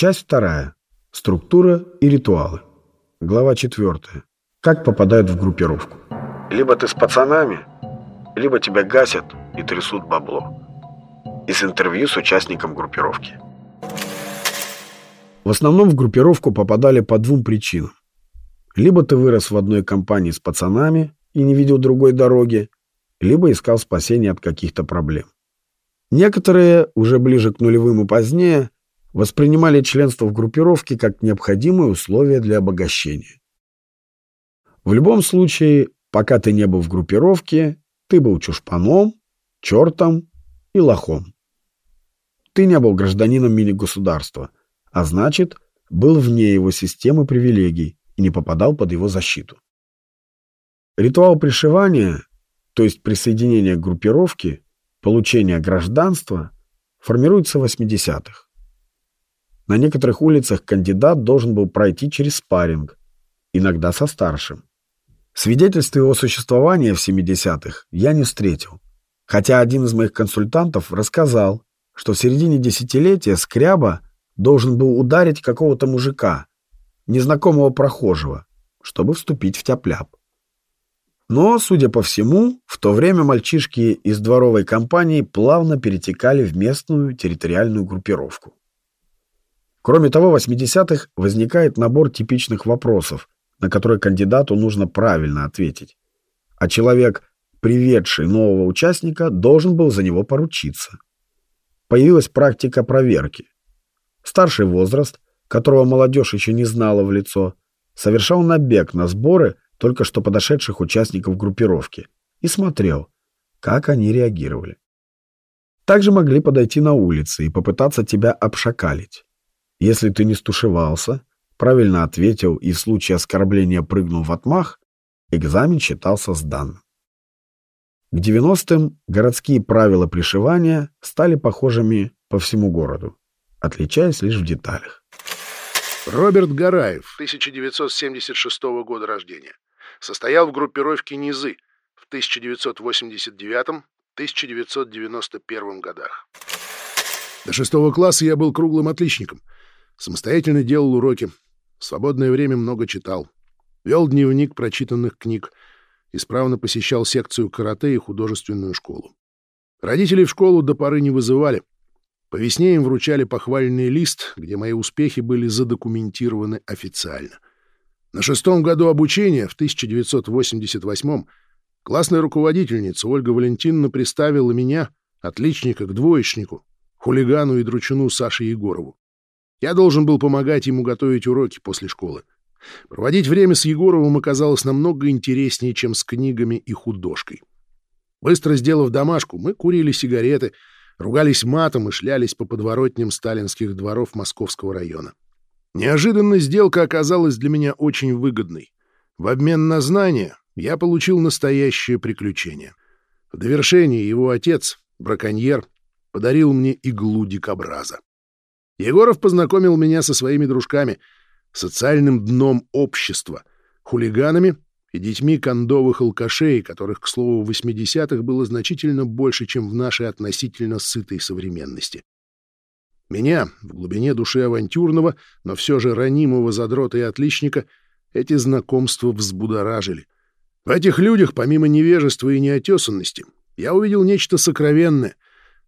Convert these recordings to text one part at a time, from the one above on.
Часть вторая. Структура и ритуалы. Глава четвертая. Как попадают в группировку. Либо ты с пацанами, либо тебя гасят и трясут бабло. Из интервью с участником группировки. В основном в группировку попадали по двум причинам. Либо ты вырос в одной компании с пацанами и не видел другой дороги, либо искал спасения от каких-то проблем. Некоторые, уже ближе к нулевым и позднее, воспринимали членство в группировке как необходимое условие для обогащения. В любом случае, пока ты не был в группировке, ты был чушпаном, чертом и лохом. Ты не был гражданином мини-государства, а значит, был вне его системы привилегий и не попадал под его защиту. Ритуал пришивания, то есть присоединение к группировке, получение гражданства, формируется в 80-х. На некоторых улицах кандидат должен был пройти через спарринг, иногда со старшим. Свидетельств его существования в 70-х я не встретил, хотя один из моих консультантов рассказал, что в середине десятилетия Скряба должен был ударить какого-то мужика, незнакомого прохожего, чтобы вступить в тяп-ляп. Но, судя по всему, в то время мальчишки из дворовой компании плавно перетекали в местную территориальную группировку. Кроме того, в 80-х возникает набор типичных вопросов, на которые кандидату нужно правильно ответить. А человек, приведший нового участника, должен был за него поручиться. Появилась практика проверки. Старший возраст, которого молодежь еще не знала в лицо, совершал набег на сборы только что подошедших участников группировки и смотрел, как они реагировали. Также могли подойти на улице и попытаться тебя обшакалить. Если ты не стушевался, правильно ответил и в случае оскорбления прыгнул в отмах, экзамен считался сданным. К 90-м городские правила пришивания стали похожими по всему городу, отличаясь лишь в деталях. Роберт Гараев, 1976 года рождения. Состоял в группировке «Низы» в 1989-1991 годах. До шестого класса я был круглым отличником — Самостоятельно делал уроки. В свободное время много читал. Вел дневник прочитанных книг. Исправно посещал секцию карате и художественную школу. Родителей в школу до поры не вызывали. По весне им вручали похвальный лист, где мои успехи были задокументированы официально. На шестом году обучения, в 1988-м, классная руководительница Ольга Валентиновна приставила меня, отличника, к двоечнику, хулигану и дручуну Саше Егорову. Я должен был помогать ему готовить уроки после школы. Проводить время с Егоровым оказалось намного интереснее, чем с книгами и художкой. Быстро сделав домашку, мы курили сигареты, ругались матом и шлялись по подворотням сталинских дворов Московского района. Неожиданно сделка оказалась для меня очень выгодной. В обмен на знания я получил настоящее приключение. В довершение его отец, браконьер, подарил мне иглу дикобраза. Егоров познакомил меня со своими дружками, социальным дном общества, хулиганами и детьми кондовых алкашей, которых, к слову, в 80-х было значительно больше, чем в нашей относительно сытой современности. Меня, в глубине души авантюрного, но все же ранимого задрота и отличника, эти знакомства взбудоражили. В этих людях, помимо невежества и неотесанности, я увидел нечто сокровенное,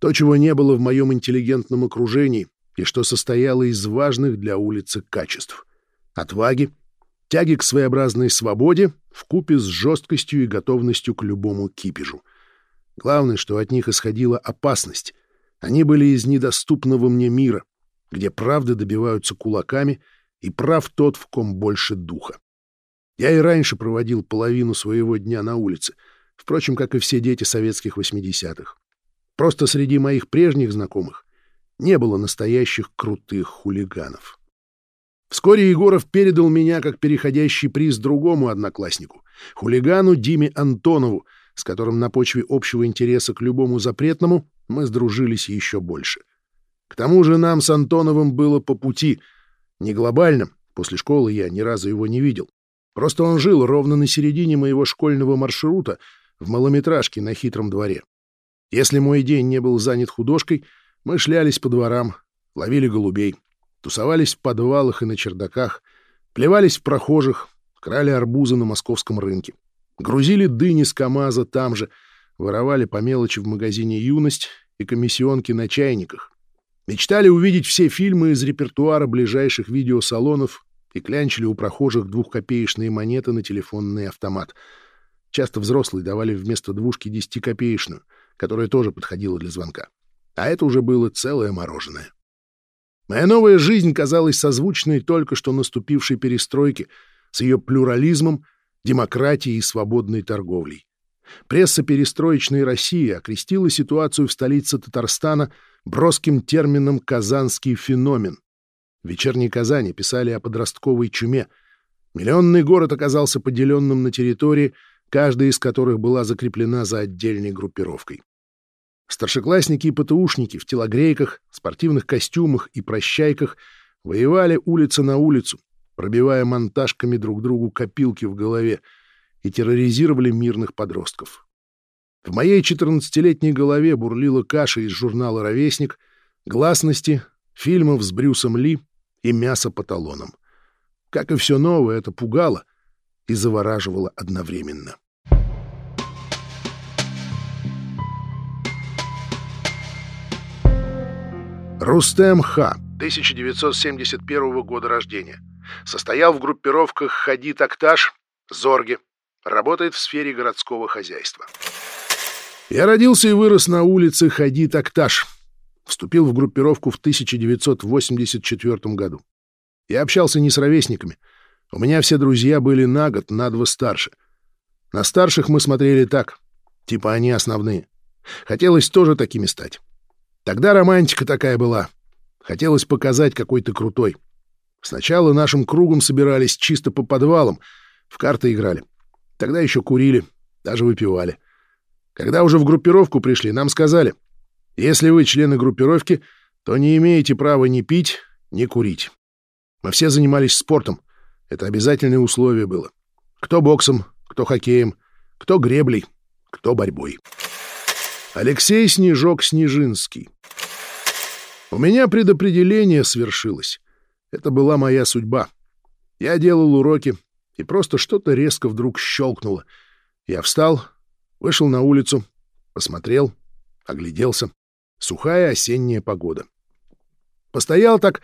то, чего не было в моем интеллигентном окружении, и что состояло из важных для улицы качеств — отваги, тяги к своеобразной свободе в купе с жесткостью и готовностью к любому кипежу. Главное, что от них исходила опасность. Они были из недоступного мне мира, где правды добиваются кулаками, и прав тот, в ком больше духа. Я и раньше проводил половину своего дня на улице, впрочем, как и все дети советских 80-х. Просто среди моих прежних знакомых не было настоящих крутых хулиганов. Вскоре Егоров передал меня как переходящий приз другому однокласснику, хулигану Диме Антонову, с которым на почве общего интереса к любому запретному мы сдружились еще больше. К тому же нам с Антоновым было по пути. Не глобально, после школы я ни разу его не видел. Просто он жил ровно на середине моего школьного маршрута в малометражке на хитром дворе. Если мой день не был занят художкой — мы шлялись по дворам, ловили голубей, тусовались в подвалах и на чердаках, плевались в прохожих, крали арбузы на московском рынке, грузили дыни с КамАЗа там же, воровали по мелочи в магазине «Юность» и комиссионки на чайниках, мечтали увидеть все фильмы из репертуара ближайших видеосалонов и клянчили у прохожих двухкопеечные монеты на телефонный автомат. Часто взрослые давали вместо двушки десятикопеечную, которая тоже подходила для звонка. А это уже было целое мороженое. Моя новая жизнь казалась созвучной только что наступившей перестройке с ее плюрализмом, демократией и свободной торговлей. Пресса перестроечной России окрестила ситуацию в столице Татарстана броским термином «казанский феномен». В «Вечерней Казани» писали о подростковой чуме. Миллионный город оказался поделенным на территории, каждая из которых была закреплена за отдельной группировкой. Старшеклассники и ПТУшники в телогрейках, спортивных костюмах и прощайках воевали улица на улицу, пробивая монтажками друг другу копилки в голове и терроризировали мирных подростков. В моей 14-летней голове бурлила каша из журнала «Ровесник», гласности, фильмов с Брюсом Ли и мясо по талонам. Как и все новое, это пугало и завораживало одновременно. Рустем Ха, 1971 года рождения. Состоял в группировках «Хади Такташ», «Зорге». Работает в сфере городского хозяйства. Я родился и вырос на улице Хади Такташ. Вступил в группировку в 1984 году. Я общался не с ровесниками. У меня все друзья были на год, на два старше. На старших мы смотрели так. Типа они основные. Хотелось тоже такими стать. Тогда романтика такая была. Хотелось показать, какой ты крутой. Сначала нашим кругом собирались чисто по подвалам, в карты играли. Тогда еще курили, даже выпивали. Когда уже в группировку пришли, нам сказали, если вы члены группировки, то не имеете права ни пить, ни курить. Мы все занимались спортом. Это обязательное условие было. Кто боксом, кто хоккеем, кто греблей, кто борьбой. Алексей Снежок Снежинский. У меня предопределение свершилось. Это была моя судьба. Я делал уроки, и просто что-то резко вдруг щелкнуло. Я встал, вышел на улицу, посмотрел, огляделся. Сухая осенняя погода. Постоял так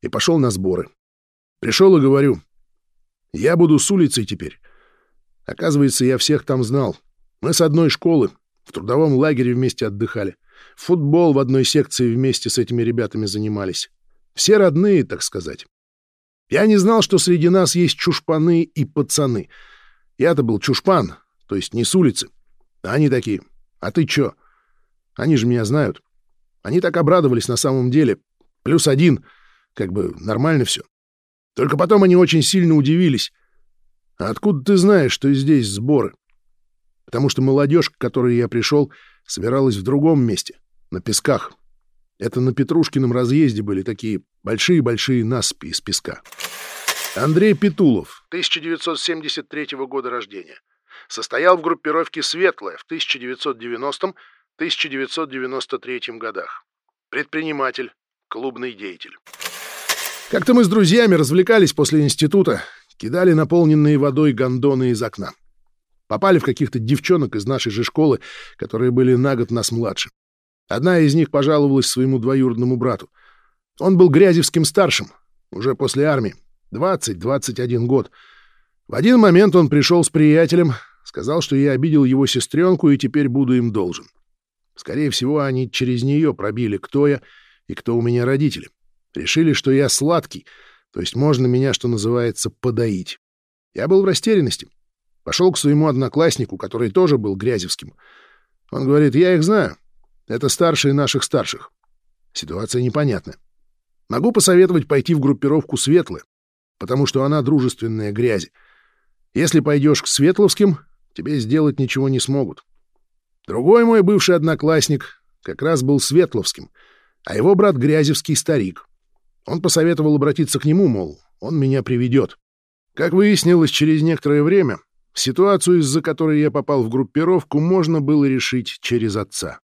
и пошел на сборы. Пришел и говорю, я буду с улицей теперь. Оказывается, я всех там знал. Мы с одной школы, в трудовом лагере вместе отдыхали. Футбол в одной секции вместе с этими ребятами занимались. Все родные, так сказать. Я не знал, что среди нас есть чушпаны и пацаны. Я-то был чушпан, то есть не с улицы. Они такие. А ты чё? Они же меня знают. Они так обрадовались на самом деле. Плюс один. Как бы нормально все. Только потом они очень сильно удивились. А откуда ты знаешь, что здесь сборы? потому что молодежь, к которой я пришел, собиралась в другом месте, на песках. Это на Петрушкином разъезде были такие большие-большие наспи из песка. Андрей Петулов, 1973 года рождения. Состоял в группировке «Светлая» в 1990-1993 годах. Предприниматель, клубный деятель. Как-то мы с друзьями развлекались после института, кидали наполненные водой гондоны из окна. Попали в каких-то девчонок из нашей же школы, которые были на год нас младше. Одна из них пожаловалась своему двоюродному брату. Он был Грязевским старшим, уже после армии, 20-21 год. В один момент он пришел с приятелем, сказал, что я обидел его сестренку и теперь буду им должен. Скорее всего, они через нее пробили, кто я и кто у меня родители. Решили, что я сладкий, то есть можно меня, что называется, подоить. Я был в растерянности. Пошел к своему однокласснику, который тоже был Грязевским. Он говорит, я их знаю. Это старшие наших старших. Ситуация непонятная. Могу посоветовать пойти в группировку Светлые, потому что она дружественная грязи. Если пойдешь к Светловским, тебе сделать ничего не смогут. Другой мой бывший одноклассник как раз был Светловским, а его брат Грязевский старик. Он посоветовал обратиться к нему, мол, он меня приведет. Как выяснилось через некоторое время, Ситуацию, из-за которой я попал в группировку, можно было решить через отца.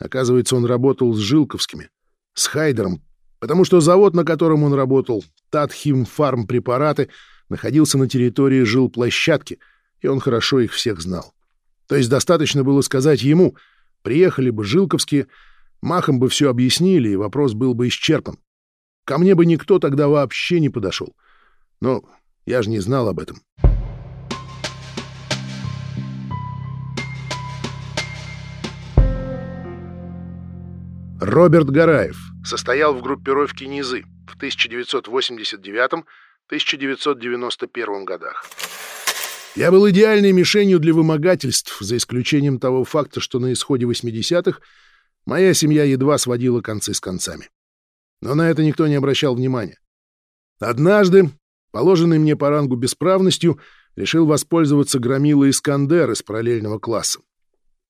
Оказывается, он работал с Жилковскими, с Хайдером, Потому что завод, на котором он работал, Татхим Фарм препараты, находился на территории жилплощадки, и он хорошо их всех знал. То есть достаточно было сказать ему, приехали бы жилковские, махом бы все объяснили, и вопрос был бы исчерпан. Ко мне бы никто тогда вообще не подошел. Но я же не знал об этом. Роберт Гараев состоял в группировке «Низы» в 1989-1991 годах. Я был идеальной мишенью для вымогательств, за исключением того факта, что на исходе 80-х моя семья едва сводила концы с концами. Но на это никто не обращал внимания. Однажды, положенный мне по рангу бесправностью, решил воспользоваться громила Искандер из параллельного класса.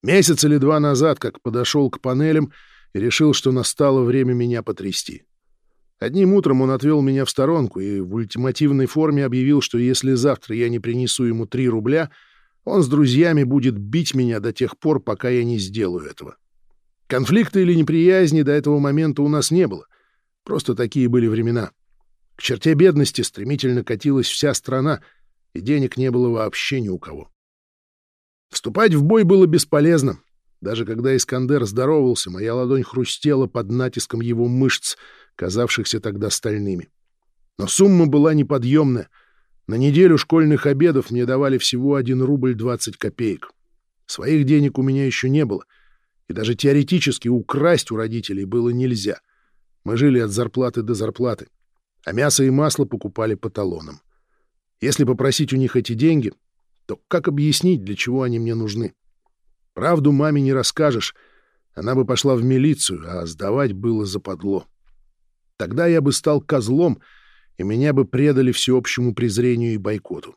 Месяц или два назад, как подошел к панелям, и решил, что настало время меня потрясти. Одним утром он отвел меня в сторонку и в ультимативной форме объявил, что если завтра я не принесу ему три рубля, он с друзьями будет бить меня до тех пор, пока я не сделаю этого. Конфликта или неприязни до этого момента у нас не было. Просто такие были времена. К черте бедности стремительно катилась вся страна, и денег не было вообще ни у кого. Вступать в бой было бесполезно. Даже когда Искандер здоровался, моя ладонь хрустела под натиском его мышц, казавшихся тогда стальными. Но сумма была неподъемная. На неделю школьных обедов мне давали всего 1 рубль 20 копеек. Своих денег у меня еще не было, и даже теоретически украсть у родителей было нельзя. Мы жили от зарплаты до зарплаты, а мясо и масло покупали по талонам. Если попросить у них эти деньги, то как объяснить, для чего они мне нужны? Правду маме не расскажешь. Она бы пошла в милицию, а сдавать было западло. Тогда я бы стал козлом, и меня бы предали всеобщему презрению и бойкоту.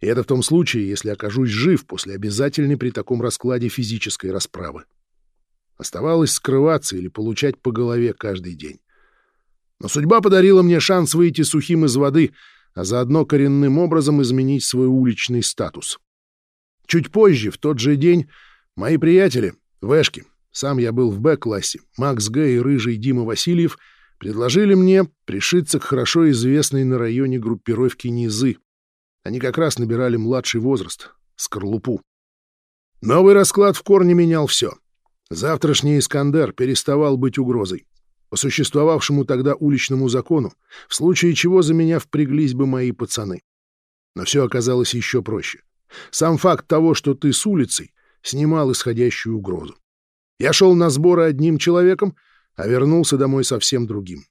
И это в том случае, если окажусь жив после обязательной при таком раскладе физической расправы. Оставалось скрываться или получать по голове каждый день. Но судьба подарила мне шанс выйти сухим из воды, а заодно коренным образом изменить свой уличный статус. Чуть позже, в тот же день, Мои приятели, Вэшки, сам я был в Б-классе, Макс Г. и рыжий Дима Васильев предложили мне пришиться к хорошо известной на районе группировке Низы. Они как раз набирали младший возраст, скорлупу. Новый расклад в корне менял все. Завтрашний Искандер переставал быть угрозой. По существовавшему тогда уличному закону, в случае чего за меня впряглись бы мои пацаны. Но все оказалось еще проще. Сам факт того, что ты с улицей, снимал исходящую угрозу. Я шел на сборы одним человеком, а вернулся домой совсем другим.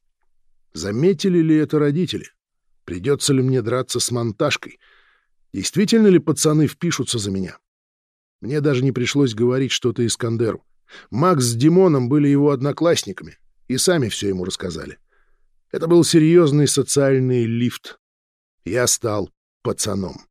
Заметили ли это родители? Придется ли мне драться с монтажкой? Действительно ли пацаны впишутся за меня? Мне даже не пришлось говорить что-то Искандеру. Макс с Димоном были его одноклассниками и сами все ему рассказали. Это был серьезный социальный лифт. Я стал пацаном.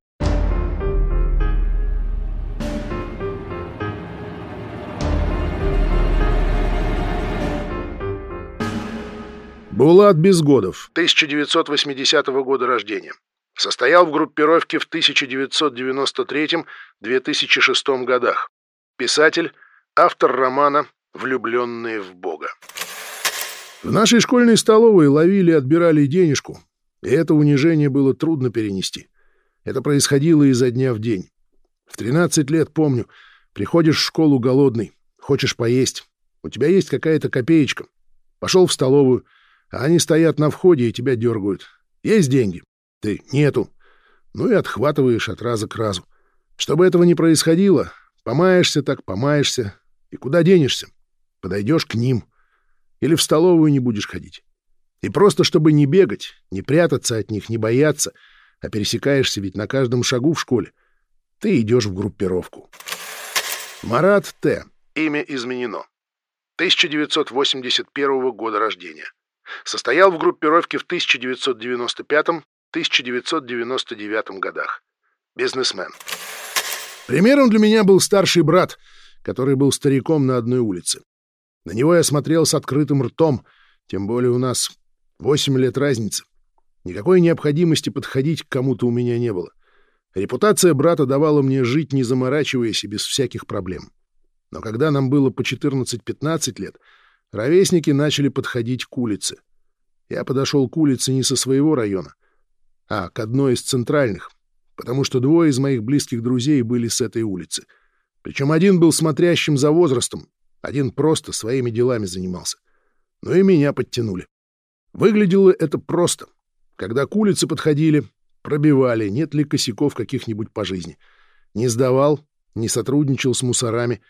Булат Безгодов, 1980 года рождения. Состоял в группировке в 1993-2006 годах. Писатель, автор романа «Влюбленные в Бога». В нашей школьной столовой ловили и отбирали денежку, и это унижение было трудно перенести. Это происходило изо дня в день. В 13 лет, помню, приходишь в школу голодный, хочешь поесть, у тебя есть какая-то копеечка. Пошел в столовую — они стоят на входе и тебя дергают. Есть деньги? Ты нету. Ну и отхватываешь от раза к разу. Чтобы этого не происходило, помаешься так, помаешься. И куда денешься? Подойдешь к ним. Или в столовую не будешь ходить. И просто чтобы не бегать, не прятаться от них, не бояться, а пересекаешься ведь на каждом шагу в школе, ты идешь в группировку. Марат Т. Имя изменено. 1981 года рождения. Состоял в группировке в 1995-1999 годах. Бизнесмен. Примером для меня был старший брат, который был стариком на одной улице. На него я смотрел с открытым ртом, тем более у нас восемь лет разницы. Никакой необходимости подходить к кому-то у меня не было. Репутация брата давала мне жить, не заморачиваясь и без всяких проблем. Но когда нам было по 14-15 лет, ровесники начали подходить к улице. Я подошел к улице не со своего района, а к одной из центральных, потому что двое из моих близких друзей были с этой улицы. Причем один был смотрящим за возрастом, один просто своими делами занимался. Но и меня подтянули. Выглядело это просто. Когда к улице подходили, пробивали, нет ли косяков каких-нибудь по жизни. Не сдавал, не сотрудничал с мусорами,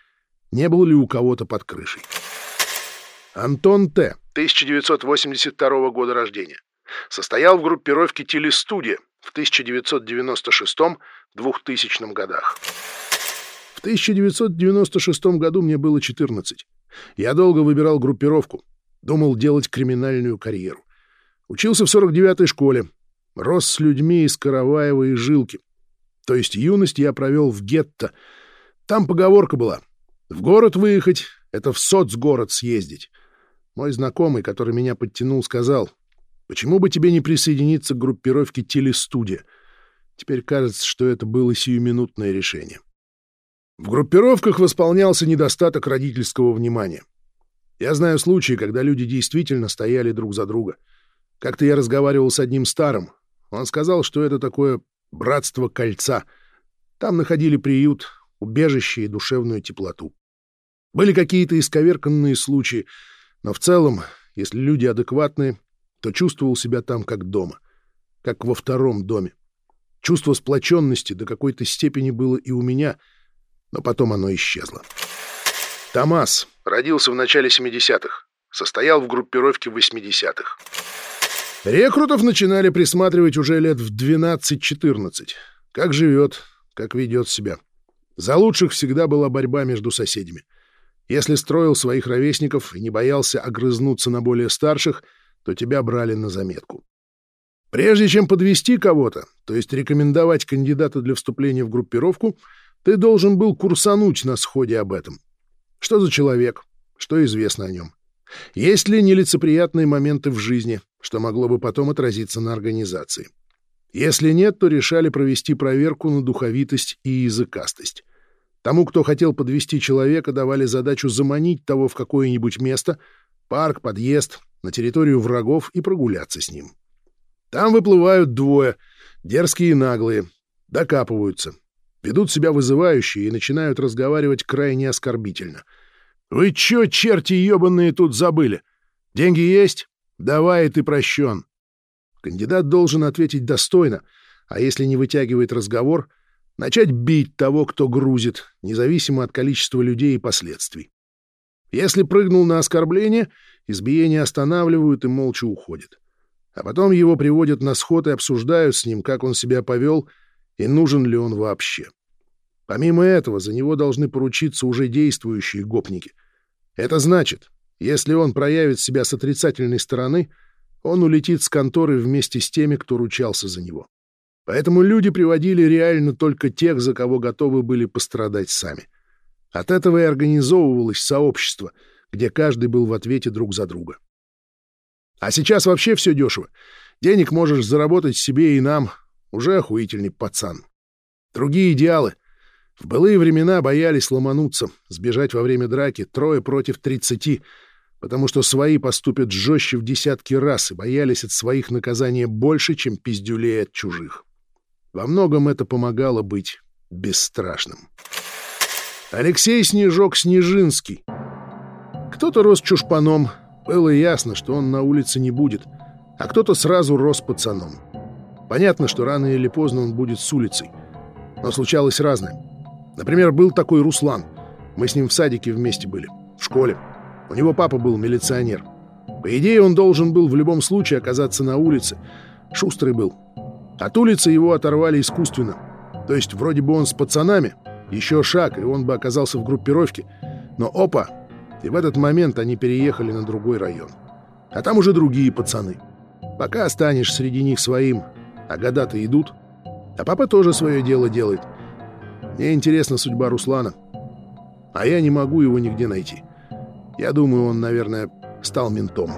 не был ли у кого-то под крышей. Антон Т. 1982 года рождения. Состоял в группировке «Телестудия» в 1996-2000 годах. В 1996 году мне было 14. Я долго выбирал группировку, думал делать криминальную карьеру. Учился в 49-й школе, рос с людьми из Караваева и Жилки. То есть юность я провел в гетто. Там поговорка была «в город выехать — это в соцгород съездить». Мой знакомый, который меня подтянул, сказал «почему бы тебе не присоединиться к группировке «Телестудия»?» Теперь кажется, что это было сиюминутное решение. В группировках восполнялся недостаток родительского внимания. Я знаю случаи, когда люди действительно стояли друг за друга. Как-то я разговаривал с одним старым. Он сказал, что это такое братство кольца. Там находили приют, убежище и душевную теплоту. Были какие-то исковерканные случаи, но в целом, если люди адекватные, то чувствовал себя там как дома, как во втором доме. Чувство сплоченности до какой-то степени было и у меня — но потом оно исчезло. Томас родился в начале 70-х, состоял в группировке 80-х. Рекрутов начинали присматривать уже лет в 12-14. Как живет, как ведет себя. За лучших всегда была борьба между соседями. Если строил своих ровесников и не боялся огрызнуться на более старших, то тебя брали на заметку. Прежде чем подвести кого-то, то есть рекомендовать кандидата для вступления в группировку, ты должен был курсануть на сходе об этом. Что за человек? Что известно о нем? Есть ли нелицеприятные моменты в жизни, что могло бы потом отразиться на организации? Если нет, то решали провести проверку на духовитость и языкастость. Тому, кто хотел подвести человека, давали задачу заманить того в какое-нибудь место, парк, подъезд, на территорию врагов и прогуляться с ним. Там выплывают двое, дерзкие и наглые, докапываются, ведут себя вызывающе и начинают разговаривать крайне оскорбительно. «Вы чё, черти ёбаные, тут забыли? Деньги есть? Давай, ты прощен». Кандидат должен ответить достойно, а если не вытягивает разговор, начать бить того, кто грузит, независимо от количества людей и последствий. Если прыгнул на оскорбление, избиение останавливают и молча уходят. А потом его приводят на сход и обсуждают с ним, как он себя повел — и нужен ли он вообще. Помимо этого, за него должны поручиться уже действующие гопники. Это значит, если он проявит себя с отрицательной стороны, он улетит с конторы вместе с теми, кто ручался за него. Поэтому люди приводили реально только тех, за кого готовы были пострадать сами. От этого и организовывалось сообщество, где каждый был в ответе друг за друга. А сейчас вообще все дешево. Денег можешь заработать себе и нам, уже охуительный пацан. Другие идеалы. В былые времена боялись ломануться, сбежать во время драки трое против тридцати, потому что свои поступят жестче в десятки раз и боялись от своих наказания больше, чем пиздюлей от чужих. Во многом это помогало быть бесстрашным. Алексей Снежок Снежинский. Кто-то рос чушпаном, было ясно, что он на улице не будет, а кто-то сразу рос пацаном. Понятно, что рано или поздно он будет с улицей. Но случалось разное. Например, был такой Руслан. Мы с ним в садике вместе были, в школе. У него папа был милиционер. По идее, он должен был в любом случае оказаться на улице. Шустрый был. От улицы его оторвали искусственно. То есть вроде бы он с пацанами, еще шаг, и он бы оказался в группировке. Но опа! И в этот момент они переехали на другой район. А там уже другие пацаны. Пока останешь среди них своим, а года-то идут. А папа тоже свое дело делает. Мне интересна судьба Руслана. А я не могу его нигде найти. Я думаю, он, наверное, стал ментом.